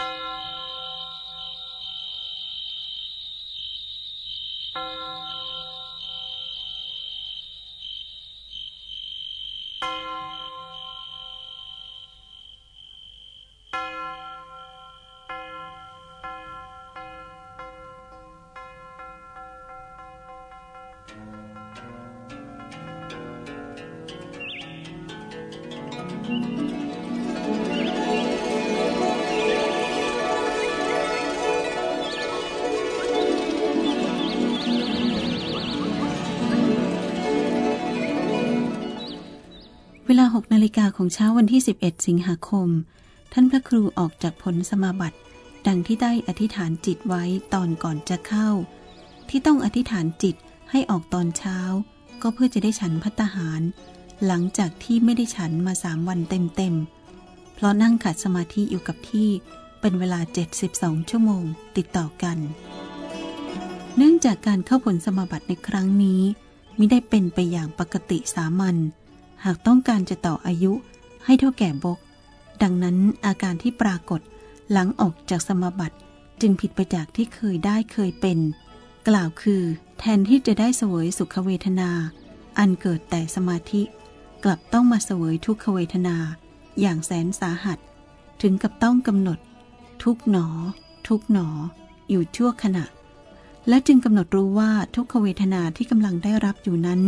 Thank you. เวลาหกนาฬิกาของเช้าวันที่ 11 สิงหาคม ท่านพระครูออกจากผลสมาบัติ ดังที่ได้อธิษฐานจิตไว้ตอนก่อนจะเข้า ที่ต้องอธิษฐานจิตให้ออกตอนเช้า ก็เพื่อจะได้ฉันพัตหาร หลังจากที่ไม่ได้ฉันมาสามวันเต็มๆ เพราะนั่งขัดสมาธิอยู่กับที่เป็นเวลา 72 ชั่วโมงติดต่อกัน เนื่องจากการเข้าผลสมาบัติในครั้งนี้มิได้เป็นไปอย่างปกติสามัญ หากต้องการจะต่ออายุให้เท่าแก่บก ดังนั้นอาการที่ปรากฏหลังออกจากสมาบัติจึงผิดไปจากที่เคยได้เคยเป็น กล่าวคือ แทนที่จะได้เสวยสุขเวทนา อันเกิดแต่สมาธิ กลับต้องมาเสวยทุกขเวทนา อย่างแสนสาหัส ถึงกับต้องกำหนด ทุกหนอ ทุกหนอ อยู่ชั่วขณะ และจึงกำหนดรู้ว่าทุกขเวทนาที่กำลังได้รับอยู่นั้น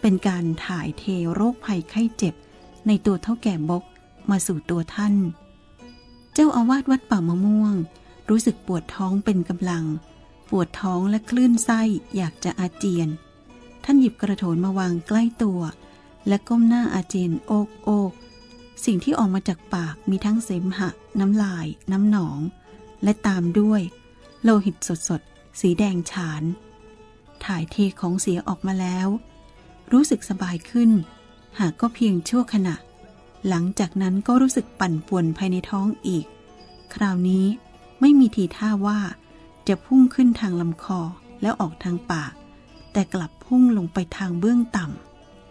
เป็นการถ่ายเทโรคภัยไข้เจ็บ ในตัวเท่าแก่บกมาสู่ตัวท่าน เจ้าอาวาสวัดป่ามะม่วง รู้สึกปวดท้องเป็นกำลัง ปวดท้องและคลื่นไส้อยากจะอาเจียน ท่านหยิบกระโถนมาวางใกล้ตัว และก้มหน้าอาเจียนโอกโอกสิ่งที่ออกมาจากปากมีทั้งเสมหะ น้ำลาย น้ำหนอง และตามด้วย โลหิตสดๆ สีแดงฉาน ถ่ายเทของเสียออกมาแล้ว รู้สึกสบายขึ้น หากก็เพียงชั่วขณะ หลังจากนั้นก็รู้สึกปั่นป่วนภายในท้องอีก คราวนี้ไม่มีทีท่าว่าจะพุ่งขึ้นทางลำคอแล้วออกทางปาก แต่กลับพุ่งลงไปทางเบื้องต่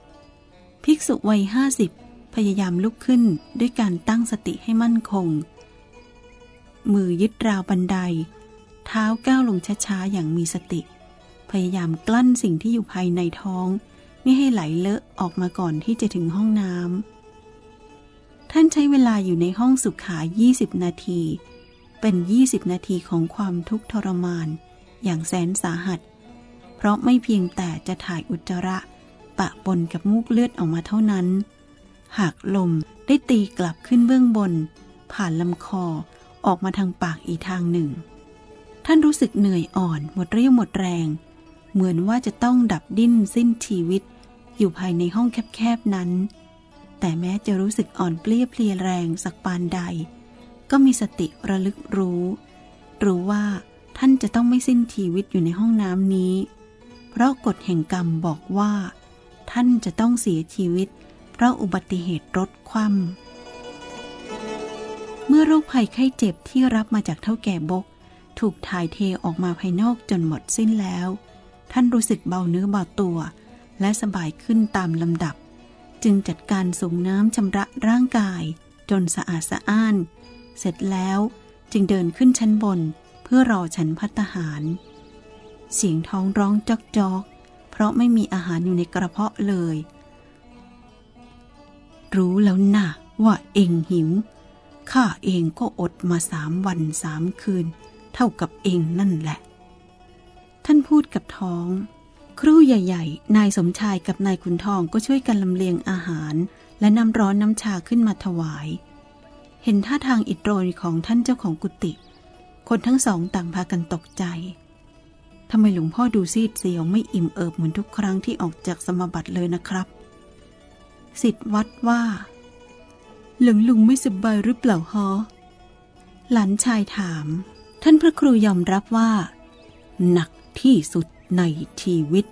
ำภิกษุวัยห้าสิบพยายามลุกขึ้นด้วยการตั้งสติให้มั่นคง มือยึดราวบันได เท้าก้าวลงช้าๆอย่างมีสติ พยายามกลั้นสิ่งที่อยู่ภายในท้อง ไม่ให้ไหลเลอะออกมาก่อนที่จะถึงห้องน้ำท่านใช้เวลาอยู่ในห้องสุขา 20 นาที เป็น 20 นาทีของความทุกข์ทรมาน อย่างแสนสาหัส เพราะไม่เพียงแต่จะถ่ายอุจจาระ ปะปนกับมูกเลือดออกมาเท่านั้น หากลมได้ตีกลับขึ้นเบื้องบน ผ่านลำคอออกมาทางปากอีกทางหนึ่ง ท่านรู้สึกเหนื่อยอ่อน หมดเรี่ยวหมดแรง เหมือนว่าจะต้องดับดิ้นสิ้นชีวิต อยู่ภายในห้องแคบๆนั้น แต่แม้จะรู้สึกอ่อนเปลี้ยเพลียแรงสักปานใด ก็มีสติระลึกรู้ รู้ว่าท่านจะต้องไม่สิ้นชีวิตอยู่ในห้องน้ำนี้ เพราะกฎแห่งกรรมบอกว่า ท่านจะต้องเสียชีวิต เพราะอุบัติเหตุรถคว่ำเมื่อโรคภัยไข้เจ็บที่รับมาจากเท่าแก่บก ถูกถ่ายเทออกมาภายนอกจนหมดสิ้นแล้ว ท่านรู้สึกเบาเนื้อเบาตัว และสบายขึ้นตามลำดับ จึงจัดการส่งน้ำชำระร่างกาย จนสะอาดสะอ้าน เสร็จแล้วจึงเดินขึ้นชั้นบนเพื่อรอฉันพัตหาร เสียงท้องร้องจอกจอก เพราะไม่มีอาหารอยู่ในกระเพาะเลย รู้แล้วนะว่าเองหิว ข้าเองก็อดมาสามวันสามคืน เท่ากับเองนั่นแหละ ท่านพูดกับท้อง ครู่ใหญ่ ๆ นายสมชายกับนายขุนทองก็ช่วยกันลำเลียงอาหาร และน้ำร้อนน้ำชาขึ้นมาถวาย เห็นท่าทางอิดโรยของท่านเจ้าของกุฏิคนทั้งสองต่างพากันตกใจทำไมหลวงพ่อดูซีดเสียวไม่อิ่มเอิบเหมือนทุกครั้งที่ออกจากสมบัติเลยนะครับสิทธวัดว่า หลวงลุงไม่สบายหรือเปล่าฮะหลานชายถาม ท่านพระครูยอมรับว่า หนักที่สุดในชีวิต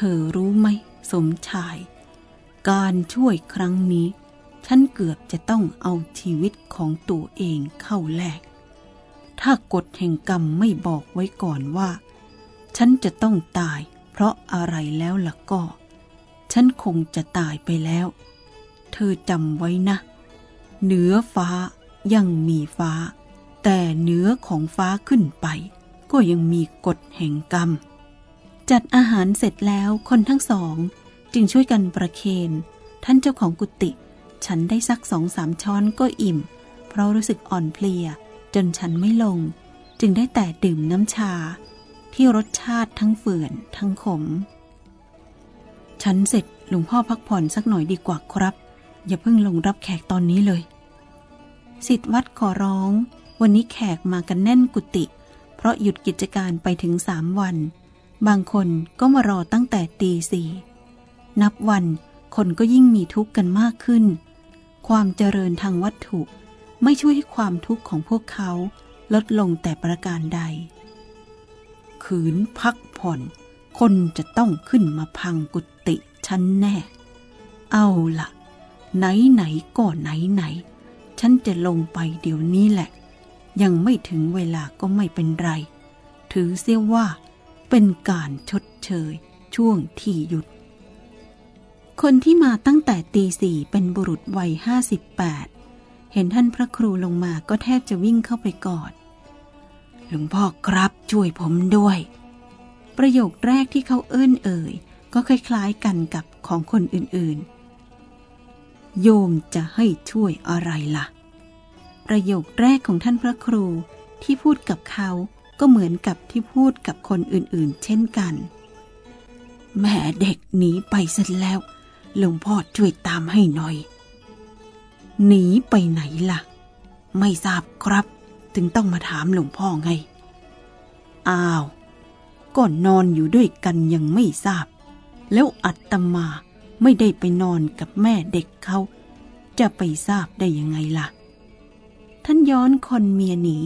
เธอรู้ไหมสมชาย การช่วยครั้งนี้ ฉันเกือบจะต้องเอาชีวิตของตัวเองเข้าแลก ถ้ากฎแห่งกรรมไม่บอกไว้ก่อนว่า ฉันจะต้องตายเพราะอะไรแล้วล่ะก็ ฉันคงจะตายไปแล้ว เธอจำไว้นะ เหนือฟ้ายังมีฟ้า แต่แต่เนื้อของฟ้าขึ้นไป ก็ยังมีกฎแห่งกรรม จัดอาหารเสร็จแล้วคนทั้งสอง จึงช่วยกันประเคน ท่านเจ้าของกุฏิฉันได้สักสองสามช้อนก็อิ่ม เพราะรู้สึกอ่อนเพลีย จนฉันไม่ลง จึงได้แต่ดื่มน้ำชา ที่รสชาติทั้งเฝื่อนทั้งขม ฉันเสร็จหลวงพ่อพักผ่อนสักหน่อยดีกว่าครับ อย่าเพิ่งลงรับแขกตอนนี้เลยสิทธวัดขอร้อง วันนี้แขกมากันแน่นกุฏิเพราะหยุดกิจการไปถึงสามวัน บางคนก็มารอตั้งแต่ตีสี่นับวันคนก็ยิ่งมีทุกข์กันมากขึ้น ความเจริญทางวัตถุไม่ช่วยให้ความทุกข์ของพวกเขาลดลงแต่ประการใด ขืนพักผ่อน คนจะต้องขึ้นมาพังกุฏิฉันแน่ เอาละไหนไหนก็ไหนไหน ฉันจะลงไปเดี๋ยวนี้แหละ ยังไม่ถึงเวลาก็ไม่เป็นไร ถือเสียว่า เป็นการชดเชย ช่วงที่หยุด คนที่มาตั้งแต่ตีสี่เป็นบุรุษวัยห้าสิบแปดเห็นท่านพระครูลงมาก็แทบจะวิ่งเข้าไปกอดหลวงพ่อครับช่วยผมด้วย ประโยคแรกที่เขาเอื้นเอ่ย ก็คล้ายๆกันกับของคนอื่นๆ โยมจะให้ช่วยอะไรละ่ะ ประโยคแรกของท่านพระครูที่พูดกับเขา ก็เหมือนกับที่พูดกับคนอื่นๆ เช่นกัน แม่เด็กหนีไปเสร็จแล้ว หลวงพ่อช่วยตามให้หน่อย หนีไปไหนล่ะ ไม่ทราบครับ ถึงต้องมาถามหลวงพ่อไง อ้าว ก็นอนอยู่ด้วยกันยังไม่ทราบ แล้วอัตมาไม่ได้ไปนอนกับแม่เด็กเขา จะไปทราบได้ยังไงล่ะ ท่านย้อนคนเมียหนี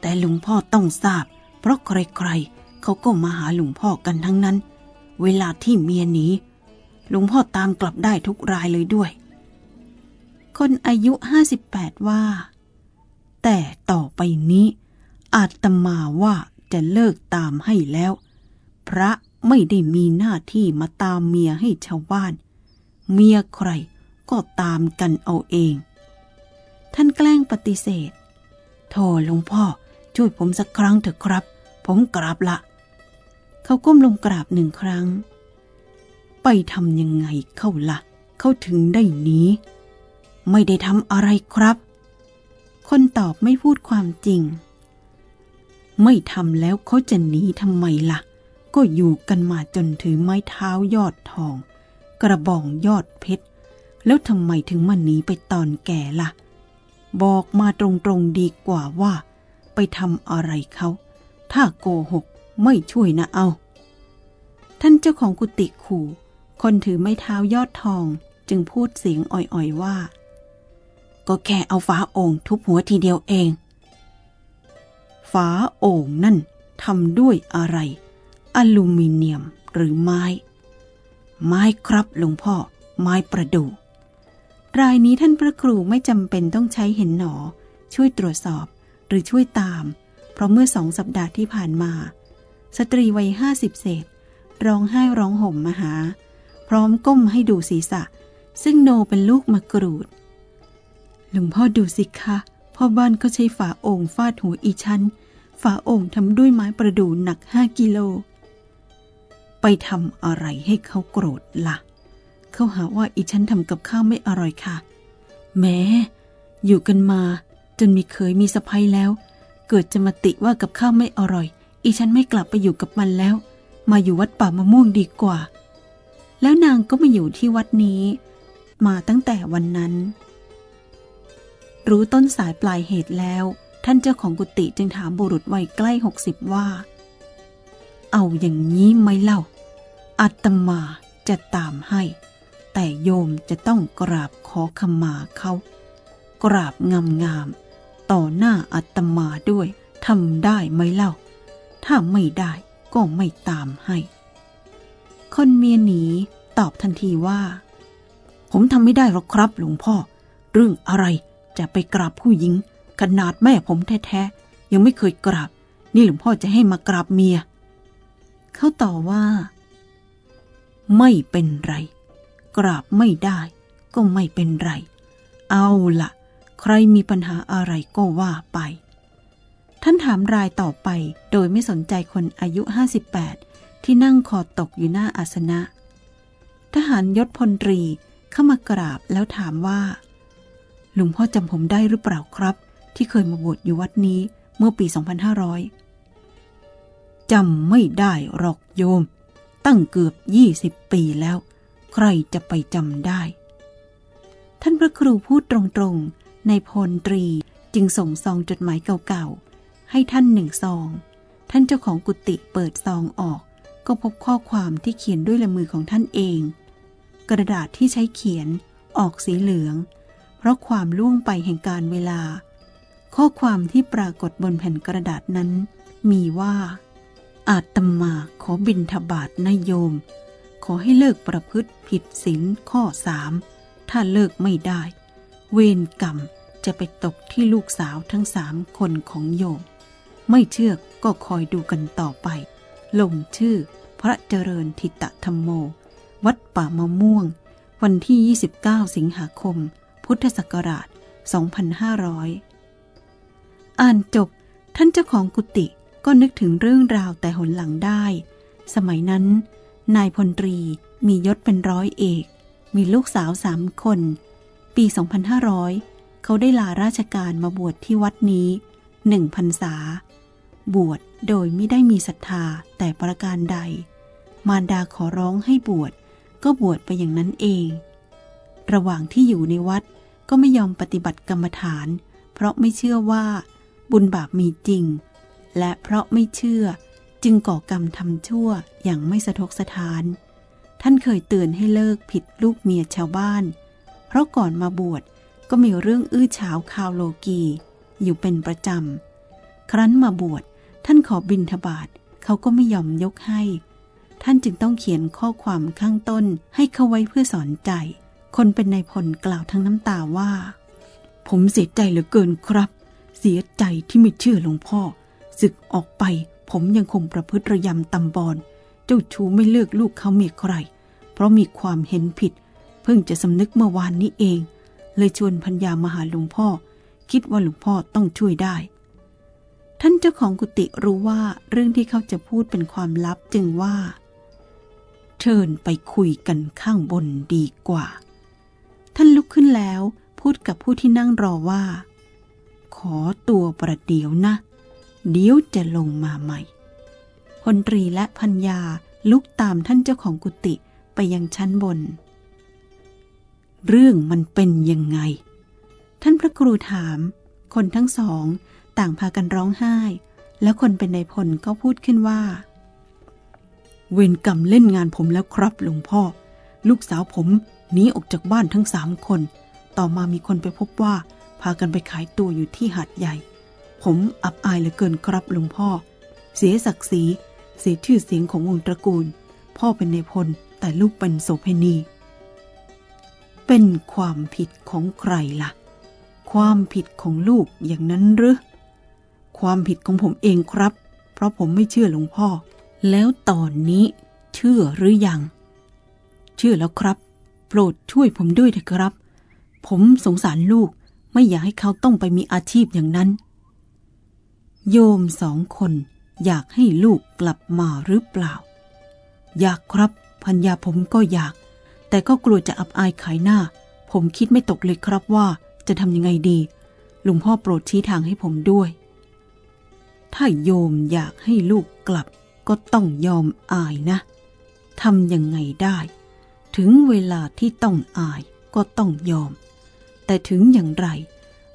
แต่หลวงพ่อต้องทราบ เพราะใครๆเขาก็มาหาหลวงพ่อกันทั้งนั้น เวลาที่เมียหนีหลวงพ่อตามกลับได้ทุกรายเลยด้วย คนอายุห้าสิบแปดว่า แต่ต่อไปนี้ อาตมาว่าจะเลิกตามให้แล้ว พระไม่ได้มีหน้าที่มาตามเมียให้ชาวบ้าน เมียใครก็ตามกันเอาเอง ท่านแกล้งปฏิเสธโทหลวงพ่อ ช่วยผมสักครั้งเถอะครับ ผมกราบละ เขาก้มลงกราบหนึ่งครั้ง ไปทำยังไงเข้าละ่ะ เขาถึงได้นี้ ไม่ได้ทำอะไรครับ คนตอบไม่พูดความจริง ไม่ทำแล้วเขาจะหนีทำไมละ่ะ ก็อยู่กันมาจนถือไม้เท้ายอดทอง กระบองยอดเพชร แล้วทำไมถึงมาหนีไปตอนแก่ละ่ะ บอกมาตรงๆดีกว่าว่า ไปทำอะไรเขา ถ้าโกหกไม่ช่วยนะเอา ท่านเจ้าของกุฏิขู่ คนถือไม้เท้ายอดทองจึงพูดเสียงอ่อยๆว่า ก็แค่เอาฝาโอ่งทุบหัวทีเดียวเอง ฝาโอ่งนั่นทำด้วยอะไร อลูมิเนียมหรือไม้ ไม้ครับหลวงพ่อ ไม้ประดู่รายนี้ท่านพระครูไม่จำเป็นต้องใช้เห็นหนอ ช่วยตรวจสอบ หรือช่วยตาม เพราะเมื่อสองสัปดาห์ที่ผ่านมา สตรีวัยห้าสิบเศษ ร้องไห้ร้องห่มมาหา พร้อมก้มให้ดูศีรษะ ซึ่งโนเป็นลูกมะกรูดหลวงพ่อดูสิคะพ่อบ้านก็ใช้ฝาโอ่งฟาดหัวอีชั้นฝาโอ่งทำด้วยไม้ประดู่หนักห้ากิโล ไปทำอะไรให้เขาโกรธละ่ะ เขาหาว่าอีฉันทำกับข้าวไม่อร่อยค่ะ แม้ อยู่กันมา จนมีเคยมีสะพ้ยแล้ว เกิดจะมาติว่ากับข้าวไม่อร่อย อีฉันไม่กลับไปอยู่กับมันแล้ว มาอยู่วัดป่ามะม่วงดีกว่า แล้วนางก็มาอยู่ที่วัดนี้ มาตั้งแต่วันนั้น รู้ต้นสายปลายเหตุแล้ว ท่านเจ้าของกุฏิจึงถามบุรุษวัยใกล้หกสิบว่า เอาอย่างนี้ไหมเล่าอาตมาจะตามให้ แต่โยมจะต้องกราบขอขมาเขา กราบงามงามๆ ต่อหน้าอาตมาด้วยทำได้ไหมเล่า ถ้าไม่ได้ก็ไม่ตามให้ คนเมียหนีตอบทันทีว่า ผมทำไม่ได้หรอกครับหลวงพ่อ เรื่องอะไรจะไปกราบผู้หญิง ขนาดแม่ผมแท้ๆ ยังไม่เคยกราบ นี่หลวงพ่อจะให้มากราบเมีย เขาต่อว่า ไม่เป็นไร กราบไม่ได้ก็ไม่เป็นไร เอาละ ใครมีปัญหาอะไรก็ว่าไป ท่านถามรายต่อไปโดยไม่สนใจคนอายุ 58 ที่นั่งคอตกอยู่หน้าอาสนะ ทหารยศพลตรีเข้ามากราบแล้วถามว่า หลวงพ่อจำผมได้หรือเปล่าครับ ที่เคยมาบวชอยู่วัดนี้เมื่อปี 2500 จำไม่ได้หรอกโยม ตั้งเกือบ 20 ปีแล้ว ใครจะไปจำได้ ท่านพระครูพูดตรงๆ ในพลตรีจึงส่งซองจดหมายเก่าๆ ให้ท่านหนึ่งซอง ท่านเจ้าของกุฏิเปิดซองออก ก็พบข้อความที่เขียนด้วยลายมือของท่านเอง กระดาษที่ใช้เขียนออกสีเหลือง เพราะความล่วงไปแห่งการเวลา ข้อความที่ปรากฏบนแผ่นกระดาษนั้น มีว่า อาตมาขอบินทบาทนายโยม ขอให้เลิกประพฤติผิดศีลข้อสามถ้าเลิกไม่ได้ เวรกรรม จะไปตกที่ลูกสาวทั้งสามคนของโยม ไม่เชื่อก็คอยดูกันต่อไป ลงชื่อพระเจริญทิตธรรมโม วัดป่ามะม่วง วันที่ 29 สิงหาคม พุทธศักราช 2500 อ่านจบท่านเจ้าของกุฏิก็นึกถึงเรื่องราวแต่หนหลังได้ สมัยนั้น นายพลตรีมียศเป็นร้อยเอก มีลูกสาวสามคน ปี 2500 เขาได้ลาราชการมาบวชที่วัดนี้หนึ่งพรรษา บวชโดยไม่ได้มีศรัทธาแต่ประการใด มารดาขอร้องให้บวชก็บวชไปอย่างนั้นเอง ระหว่างที่อยู่ในวัดก็ไม่ยอมปฏิบัติกรรมฐาน เพราะไม่เชื่อว่า บุญบาปมีจริง และเพราะไม่เชื่อจึงก่อกรรมทำชั่วอย่างไม่สะทกสะทาน ท่านเคยเตือนให้เลิกผิดลูกเมียชาวบ้าน เพราะก่อนมาบวช ก็มีเรื่องอื้อฉาวข่าวโลกีอยู่เป็นประจำ ครั้นมาบวชท่านขอบินทบาทเขาก็ไม่ยอมยกให้ ท่านจึงต้องเขียนข้อความข้างต้นให้เขาไว้เพื่อสอนใจ คนเป็นนายพลกล่าวทั้งน้ำตาว่า ผมเสียใจเหลือเกินครับ เสียใจที่ไม่เชื่อหลวงพ่อศึกออกไปผมยังคงประพฤติระยำตำบอนเจ้าชู้ไม่เลิกลูกเขาเมียใคร เพราะมีความเห็นผิด เพิ่งจะสำนึกเมื่อวานนี้เอง เลยชวนพัญญามาหาหลวงพ่อ คิดว่าหลวงพ่อต้องช่วยได้ ท่านเจ้าของกุฏิรู้ว่าเรื่องที่เขาจะพูดเป็นความลับจึงว่า เชิญไปคุยกันข้างบนดีกว่า ท่านลุกขึ้นแล้วพูดกับผู้ที่นั่งรอว่า ขอตัวประเดี๋ยวนะ เดี๋ยวจะลงมาใหม่พลตรีและพัญญาลุกตามท่านเจ้าของกุฏิไปยังชั้นบน เรื่องมันเป็นยังไง ท่านพระครูถาม คนทั้งสองต่างพากันร้องไห้ แล้วคนเป็นนายพลก็พูดขึ้นว่า เวรกรรมเล่นงานผมแล้วครับหลวงพ่อ ลูกสาวผมหนีออกจากบ้านทั้งสามคน ต่อมามีคนไปพบว่า พากันไปขายตัวอยู่ที่หาดใหญ่ ผมอับอายเหลือเกินครับหลวงพ่อ เสียศักดิ์ศรีเสียชื่อเสียงของวงตระกูล พ่อเป็นนายพลแต่ลูกเป็นโสเพณี เป็นความผิดของใครล่ะ ความผิดของลูกอย่างนั้นหรือ ความผิดของผมเองครับ เพราะผมไม่เชื่อหลวงพ่อ แล้วตอนนี้เชื่อหรือยัง เชื่อแล้วครับ โปรดช่วยผมด้วยเถอะครับ ผมสงสารลูกไม่อยากให้เขาต้องไปมีอาชีพอย่างนั้น โยมสองคนอยากให้ลูกกลับมาหรือเปล่า อยากครับพัญญาผมก็อยาก แต่ก็กลัวจะอับอายขายหน้า ผมคิดไม่ตกเลยครับว่าจะทำยังไงดีหลวงพ่อโปรดชี้ทางให้ผมด้วย ถ้าโยมอยากให้ลูกกลับก็ต้องยอมอายนะทำยังไงได้ ถึงเวลาที่ต้องอายก็ต้องยอม แต่ถึงอย่างไร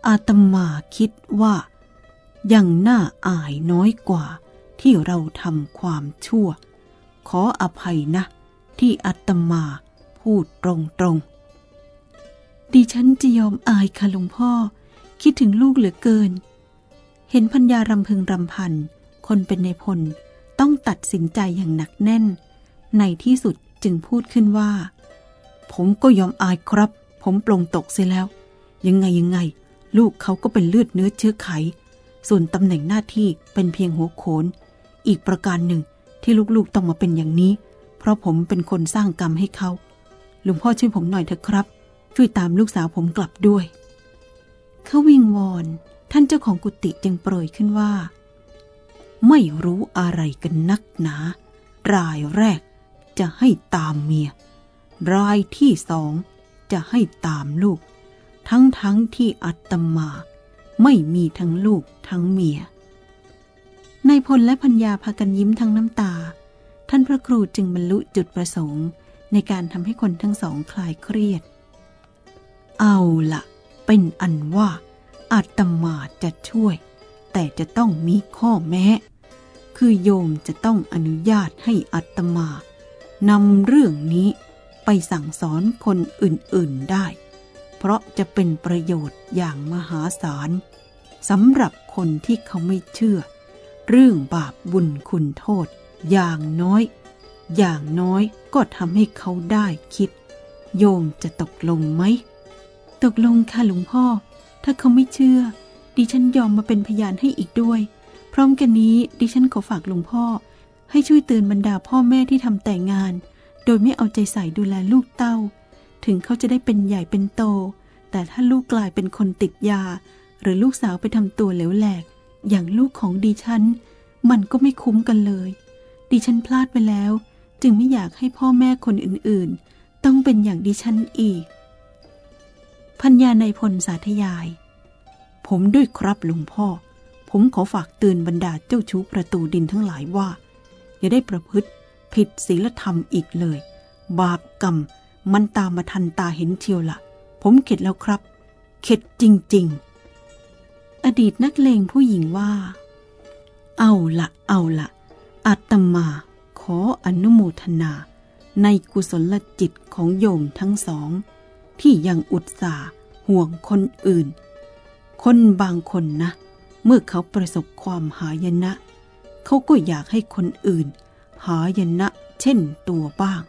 อาตมาคิดว่ายังน่าอายน้อยกว่าที่เราทำความชั่ว ขออภัยนะ ที่อาตมา พูดตรงๆดิฉันจะยอมอายค่ะหลวงพ่อ คิดถึงลูกเหลือเกิน เห็นพัญญารำพึงรำพัน คนเป็นในพลต้องตัดสินใจอย่างหนักแน่น ในที่สุดจึงพูดขึ้นว่า ผมก็ยอมอายครับ ผมปลงตกเสียแล้ว ยังไงยังไง ลูกเขาก็เป็นเลือดเนื้อเชื้อไข ส่วนตำแหน่งหน้าที่เป็นเพียงหัวโขน อีกประการหนึ่งที่ลูกๆต้องมาเป็นอย่างนี้ เพราะผมเป็นคนสร้างกรรมให้เขา หลวงพ่อช่วยผมหน่อยเถอะครับ ช่วยตามลูกสาวผมกลับด้วยเขาวิงวอนท่านเจ้าของกุฏิจึงโปรยขึ้นว่า ไม่รู้อะไรกันนักหนา รายแรกจะให้ตามเมีย รายที่สองจะให้ตามลูก ทั้งทั้งที่อัตมา ไม่มีทั้งลูกทั้งเมียนายพลและพัญญาพากันยิ้มทั้งน้ำตา ท่านพระครูจึงบรรลุจุดประสงค์ ในการทำให้คนทั้งสองคลายเครียด เอาละเป็นอันว่าอาตมาจะช่วย แต่จะต้องมีข้อแม้ คือโยมจะต้องอนุญาตให้อัตมานำเรื่องนี้ไปสั่งสอนคนอื่นๆได้ เพราะจะเป็นประโยชน์อย่างมหาศาลสำหรับคนที่เขาไม่เชื่อ เรื่องบาปบุญคุณโทษอย่างน้อย อย่างน้อยก็ทำให้เขาได้คิด โยมจะตกลงไหม ตกลงค่ะหลวงพ่อ ถ้าเขาไม่เชื่อ ดิฉันยอมมาเป็นพยานให้อีกด้วย พร้อมกันนี้ดิฉันขอฝากหลวงพ่อ ให้ช่วยเตือนบรรดาพ่อแม่ที่ทำแต่งงาน โดยไม่เอาใจใส่ดูแลลูกเต้า ถึงเขาจะได้เป็นใหญ่เป็นโต แต่ถ้าลูกกลายเป็นคนติดยา หรือลูกสาวไปทำตัวเหลวแหลก อย่างลูกของดิฉัน มันก็ไม่คุ้มกันเลย ดิฉันพลาดไปแล้ว จึงไม่อยากให้พ่อแม่คนอื่นๆ ต้องเป็นอย่างดิฉันอีก พัญญาในพลสาธยาย ผมด้วยครับหลวงพ่อ ผมขอฝากเตือนบรรดาเจ้าชู้ประตูดินทั้งหลายว่า อย่าได้ประพฤติผิดศีลธรรมอีกเลย บาปกรรมมันตามมาทันตาเห็นเชียวละผมเข็ดแล้วครับ เข็ดจริง ๆ อดีตนักเลงผู้หญิงว่า เอาละเอาละอาตมา ขออนุโมทนา ในกุศลจิตของโยมทั้งสอง ที่ยังอุตส่าห์ห่วงคนอื่น คนบางคนนะ เมื่อเขาประสบความหายนะ เขาก็อยากให้คนอื่น หายนะเช่นตัวบ้าง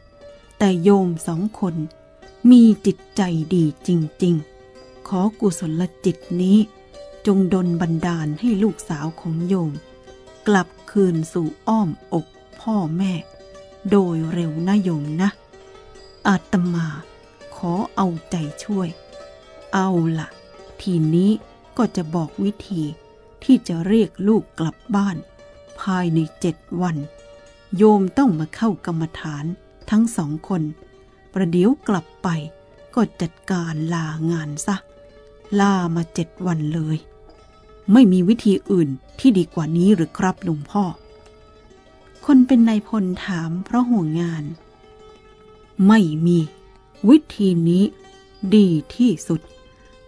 แต่โยมสองคนมีจิตใจดีจริง ๆ ขอกุศลจิตนี้ จงดลบันดาลให้ลูกสาวของโยม กลับคืนสู่อ้อมอก พ่อแม่ โดยเร็วนะโยมนะ อาตมาขอเอาใจช่วย เอาละทีนี้ก็จะบอกวิธีที่จะเรียกลูกกลับบ้าน ภายในเจ็ดวัน โยมต้องมาเข้ากรรมฐานทั้งสองคน ประเดี๋ยวกลับไปก็จัดการลางานซะ ลามาเจ็ดวันเลย ไม่มีวิธีอื่นที่ดีกว่านี้หรือครับลุงพ่อ คนเป็นนายพลถามเพราะห่วงงาน ไม่มี วิธีนี้ดีที่สุด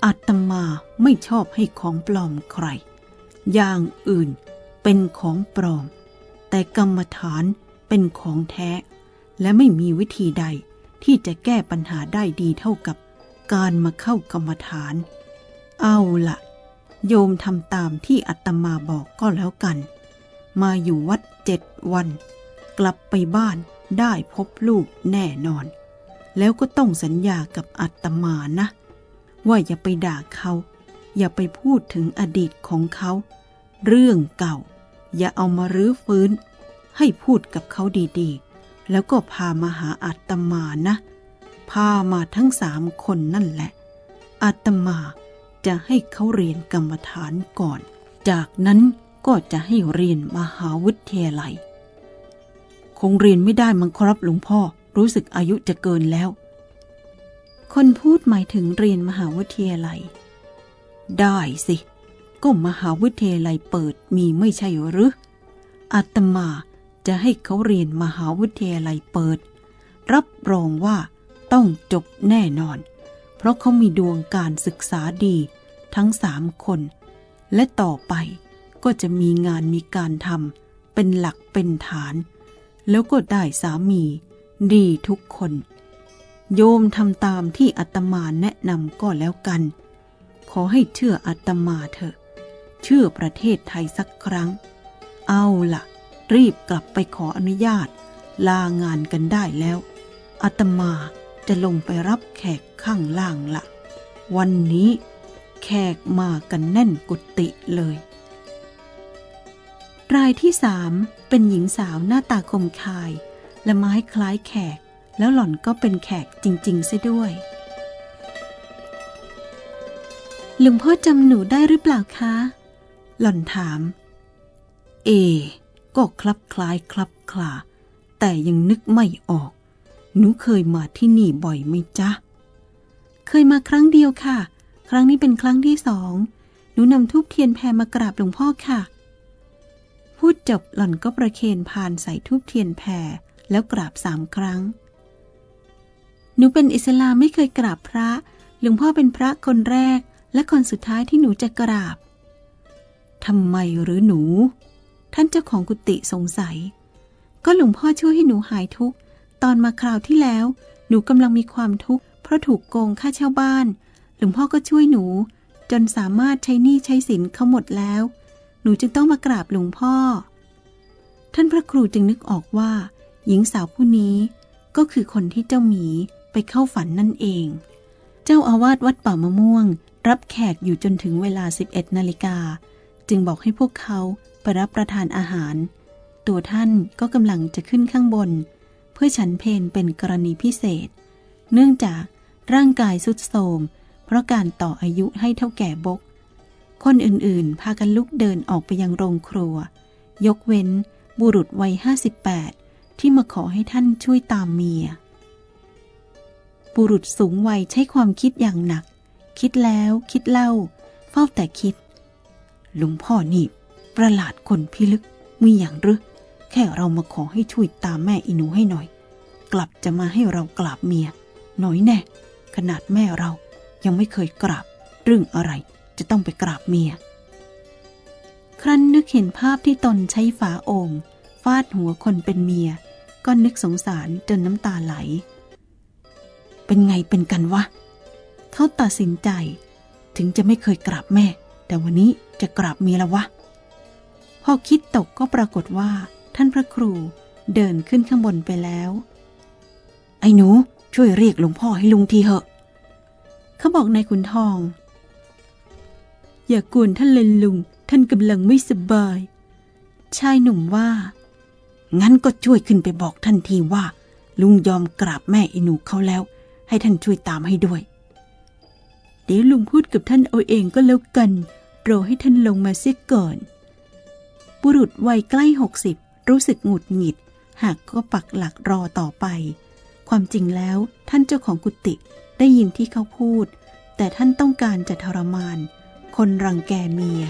อาตมาไม่ชอบให้ของปลอมใคร อย่างอื่นเป็นของปลอม แต่กรรมฐานเป็นของแท้ และไม่มีวิธีใดที่จะแก้ปัญหาได้ดีเท่ากับการมาเข้ากรรมฐาน เอาละโยมทำตามที่อาตมาบอกก็แล้วกัน มาอยู่วัดเจ็ดวัน กลับไปบ้านได้พบลูกแน่นอน แล้วก็ต้องสัญญากับอาตมานะ ว่าอย่าไปด่าเขา อย่าไปพูดถึงอดีตของเขา เรื่องเก่า อย่าเอามารื้อฟื้น ให้พูดกับเขาดีๆ แล้วก็พามาหาอาตมานะ พามาทั้งสามคนนั่นแหละอาตมาจะให้เขาเรียนกรรมฐานก่อน จากนั้น ก็จะให้เรียนมหาวิทยาลัย คงเรียนไม่ได้มังครับหลวงพ่อรู้สึกอายุจะเกินแล้ว คนพูดหมายถึงเรียนมหาวิทยาลัย ได้สิ ก็มหาวิทยาลัยเปิดมีไม่ใช่หรืออาตมาจะให้เขาเรียนมหาวิทยาลัยเปิด รับรองว่าต้องจบแน่นอน เพราะเขามีดวงการศึกษาดีทั้งสามคน และต่อไป ก็จะมีงานมีการทำเป็นหลักเป็นฐาน แล้วก็ได้สามี ดีทุกคน โยมทำตามที่อาตมาแนะนำก็แล้วกัน ขอให้เชื่ออาตมาเถอะ เชื่อประเทศไทยสักครั้ง เอาละ่ะ รีบกลับไปขออนุญาต ลางานกันได้แล้วอาตมาจะลงไปรับแขกข้างล่างละวันนี้แขกมากันแน่นกุฏิเลย รายที่สามเป็นหญิงสาวหน้าตาคมคาย และไม้คล้ายแขก แล้วหล่อนก็เป็นแขกจริงๆซะด้วยหลวงพ่อจำหนูได้หรือเปล่าคะ หล่อนถาม เอ ก็คลับคล้ายคลับคลาแต่ยังนึกไม่ออก หนูเคยมาที่นี่บ่อยไหมจ๊ะ เคยมาครั้งเดียวค่ะ ครั้งนี้เป็นครั้งที่สอง หนูนำทูบเทียนแพรมากราบหลวงพ่อค่ะ พูดจบหล่อนก็ประเคนพานใส่ทูบเทียนแพรแล้วกราบสามครั้ง หนูเป็นอิสลามไม่เคยกราบพระ หลวงพ่อเป็นพระคนแรก และคนสุดท้ายที่หนูจะกราบ ทำไมหรือหนู ท่านเจ้าของกุฏิสงสัย ก็หลวงพ่อช่วยให้หนูหายทุกข์ ตอนมาคราวที่แล้ว หนูกำลังมีความทุกข์เพราะถูกโกงค่าเช่าบ้าน หลวงพ่อก็ช่วยหนู จนสามารถใช้หนี้ใช้สินเขาหมดแล้ว นูจึงต้องมากราบหลวงพ่อ ท่านพระครูจึงนึกออกว่า หญิงสาวผู้นี้ก็คือคนที่เจ้าหมีไปเข้าฝันนั่นเอง เจ้าอาวาสวัดป่ามะม่วง รับแขกอยู่จนถึงเวลา 11นาฬิกา จึงบอกให้พวกเขาไปรับประทานอาหาร ตัวท่านก็กำลังจะขึ้นข้างบน เพื่อฉันเพนเป็นกรณีพิเศษ เนื่องจากร่างกายสุดโทรมเพราะการต่ออายุให้เท่าแก่บก คนอื่นๆ พากันลุกเดินออกไปยังโรงครัว ยกเว้นบุรุษวัย58ที่มาขอให้ท่านช่วยตามเมีย บุรุษสูงวัยใช้ความคิดอย่างหนัก คิดแล้วคิดเล่า เฝ้าแต่คิด หลวงพ่อนี่ประหลาดคนพิลึกมีอย่างรือแค่เรามาขอให้ช่วยตามแม่อินูให้หน่อย กลับจะมาให้เรากราบเมีย หน่อยแน่ ขนาดแม่เรายังไม่เคยกราบเรื่องอะไร จะต้องไปกราบเมีย ครั้นนึกเห็นภาพที่ตนใช้ฝาโอ่งฟาดหัวคนเป็นเมีย ก็นึกสงสารจนน้ำตาไหล เป็นไงเป็นกันวะ เขาตัดสินใจ ถึงจะไม่เคยกราบแม่ แต่วันนี้จะกราบเมียแล้ววะ พอคิดตกก็ปรากฏว่า ท่านพระครูเดินขึ้นข้างบนไปแล้ว ไอ้หนูช่วยเรียกหลวงพ่อให้ลุงทีเหอะ เขาบอกนายขุนทอง อย่ากวนท่านเลยลุง ท่านกำลังไม่สบาย ชายหนุ่มว่า งั้นก็ช่วยขึ้นไปบอกท่านทีว่า ลุงยอมกราบแม่อินูเขาแล้ว ให้ท่านช่วยตามให้ด้วย เดี๋ยวลุงพูดกับท่านเอาเองก็แล้วกันรอให้ท่านลงมาเสียก่อน บุรุษวัยใกล้หกสิบรู้สึกหงุดหงิด หากก็ปักหลักรอต่อไป ความจริงแล้วท่านเจ้าของกุฏิได้ยินที่เขาพูด แต่ท่านต้องการจะทรมาน คนรังแกเมีย